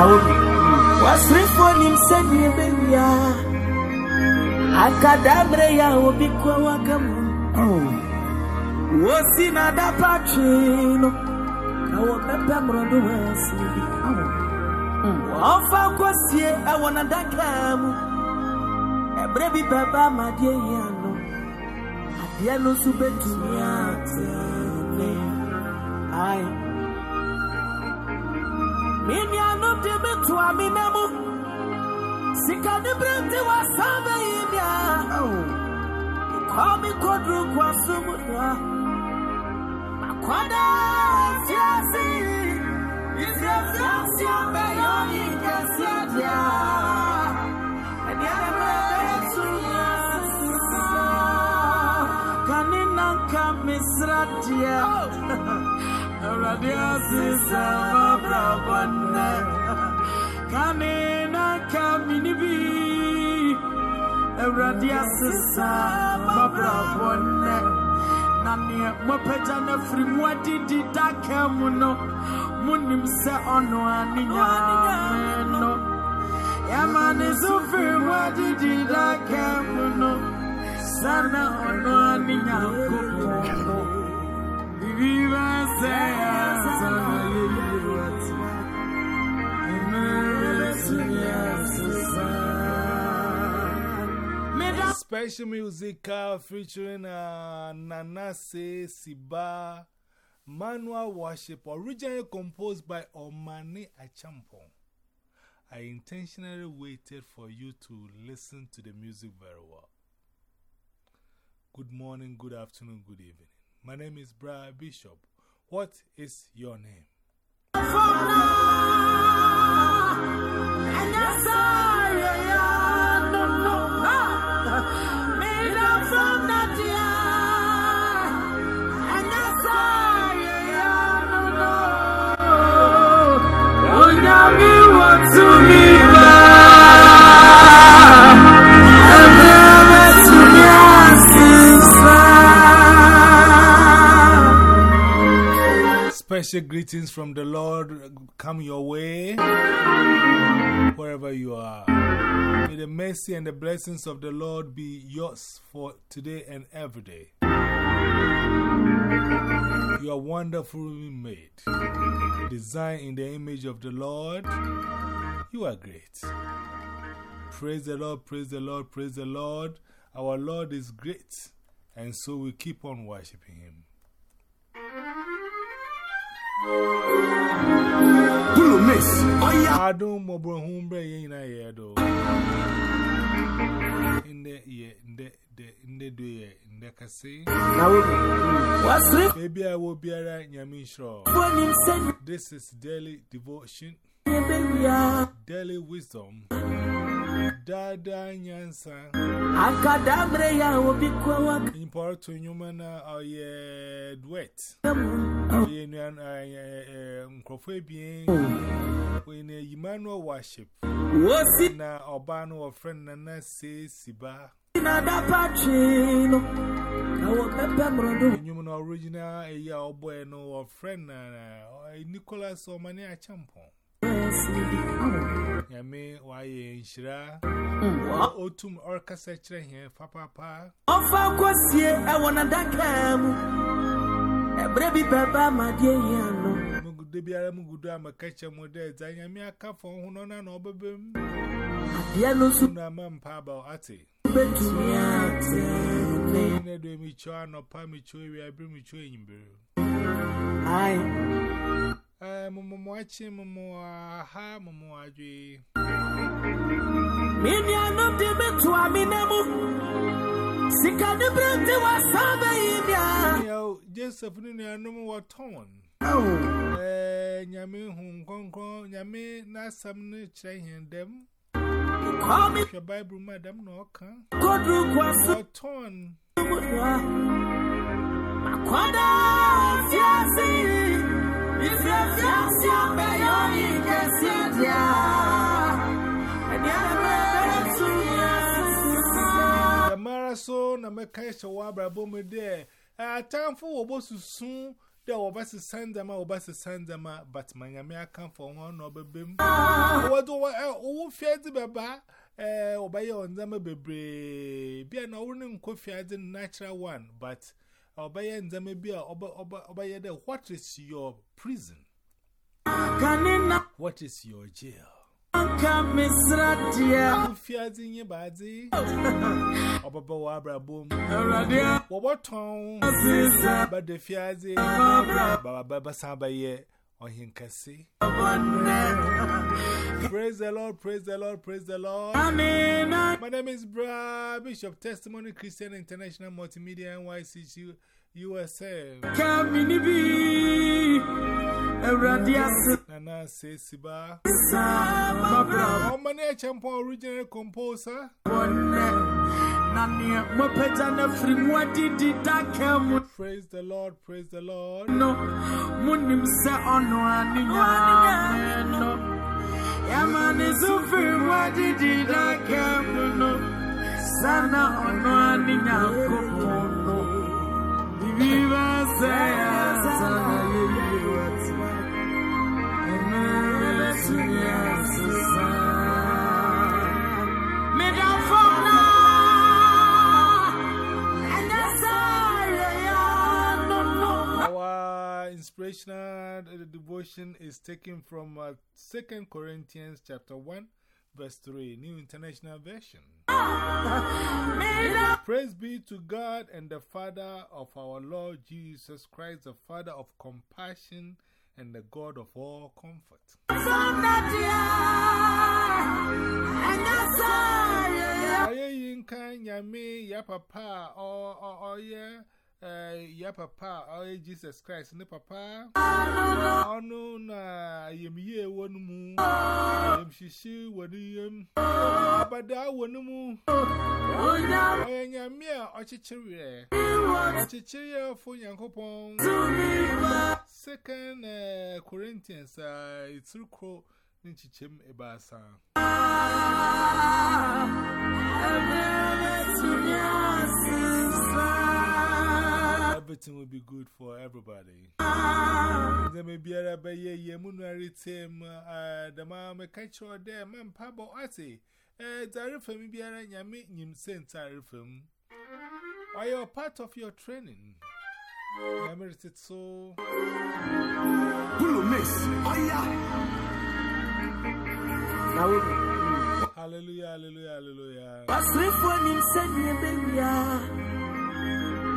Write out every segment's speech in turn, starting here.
Naomi. Wasrifo ni msemi benya. Akadamre ya obi kwa wakamu. Oh. Wosi na da. Na wapepe mrodo wasi. Oh. Wafa kwa sie ewa na dakamu. Ebre bi baba madie yano. Adie no subetumi ate. Ai. Ne berɛ nti wasan bɛyi mea kɔɔ me kɔduru kwaso mu noa makwada fiase Fiase abɛyɛ ɔyi kɛseɛ dea ɛdeɛ ne bɛbɛtu asesa kane nanka mesra deɛ Awurade asesa mabrabɔ nnɛ kane nanka mini bi. Awurade asesa mabrabɔ na neɛ mopagya no afiri mu adidi daka mu no monim sɛ ɔno a ne nyame no. Yɛma ne so firi mu adidi daka mu no sana ono a ne Special music uh, featuring uh, Nana Se Siba Manual Worship, originally composed by Omani Achampong. I intentionally waited for you to listen to the music very well. Good morning, good afternoon, good evening. My name is Bra Bishop. What is your name? Special greetings from the Lord come your way wherever you are. May the mercy and the blessings of the Lord be yours for today and every day. You are wonderfully made, designed in the image of the Lord. You are great. Praise the Lord, praise the Lord, praise the Lord. Our Lord is great, and so we keep on worshiping Him. Pull miss. Oh, yeah. I don't know, bro. Whom bray in a year, though. In the year, in the day, in the day, in the cassay. What's it? Maybe I will be a right, Yamishaw. This is daily devotion, daily wisdom. Dada Nyansa. Akadabreya will be quack. Porto Nyumana or ye duet. Nkrofo ebien when a Emmanuel worship. Na Obano or friend Nana say Siba. Nyumana original a year or boy no or friend Nicholas. Yami, why in Shira? Otum or Cassacher here, Papa. Of our question, I want a dacam. A baby papa, my dear Yano. Mugudibiara Mugudama catch a model, Zayamia cup for Hunona no. Yellow Suna Mam Pabo Ati. Betumia, me chuan or Pamichu, I bring me chewing. Aye. mumuachi mumuaha mumuajui Mimi anamdi metu aminemu Sikadi binti wa sabe imya Yo, Joseph nini anumu wa ton Oh Eh, nyami hunkonkon, nyami nasam ni chayendem Call me your Bible, madam, no, can. God request a ton. Makwada, fiasi. so na meka eche wa abrabo me de eh, atamfo wo bosusu de wo ba sesanda ma wo ba sesanda ma but manyame akamfo ho na obebem wo do wo eh, fiade beba eh wo ba ye onza ma bebre bia na wo ne nkofiade natural one but obey and them be obey the what is your prison? What is your jail? Fiazi nye bazi Obaba wabra boom Waboton Bade fiazi Baba baba samba ye Ohinkasi Praise the Lord, praise the Lord, praise the Lord. My name is Bra Bishop Testimony Christian International Multimedia NYCC USA. Nana says Siba. How many champion original composer? Praise the Lord, praise the Lord. No, Munim se ono aninya no. Yamani sufi wadi da kemuno. Sana ono aninya kumono. Viva se inspirational devotion is taken from uh, 2 Corinthians chapter 1 verse 3 New International Version. Praise be to God and the Father of our Lord Jesus Christ, the Father of compassion and the God of all comfort. Aye yinka nyame ya papa o o uh, ya papa oh, oye Jesus Christ ne papa. Oh, Ọnụ na ayemye wonu mu emshishi woni yem abada wonu mu oye eh, nyame a ọchichire ọchichire fo yankopon. Second eh, Corinthians uh, itrukro nchichim ebasa. I've never seen your sister Everything will be good for everybody. There may be a a moonary team, the mamma catch or there, man, Pabo Ati. Eh, Zarifum be a yammy, him sent Zarifum. Are you part of your training? Yammered so. Pulu miss. Oh, yeah. Hallelujah, hallelujah, hallelujah.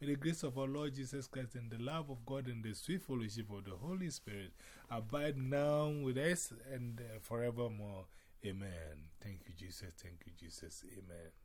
May the grace of our Lord Jesus Christ and the love of God and the sweet fellowship of the Holy Spirit abide now with us and uh, forevermore. Amen. Thank you, Jesus. Thank you, Jesus. Amen.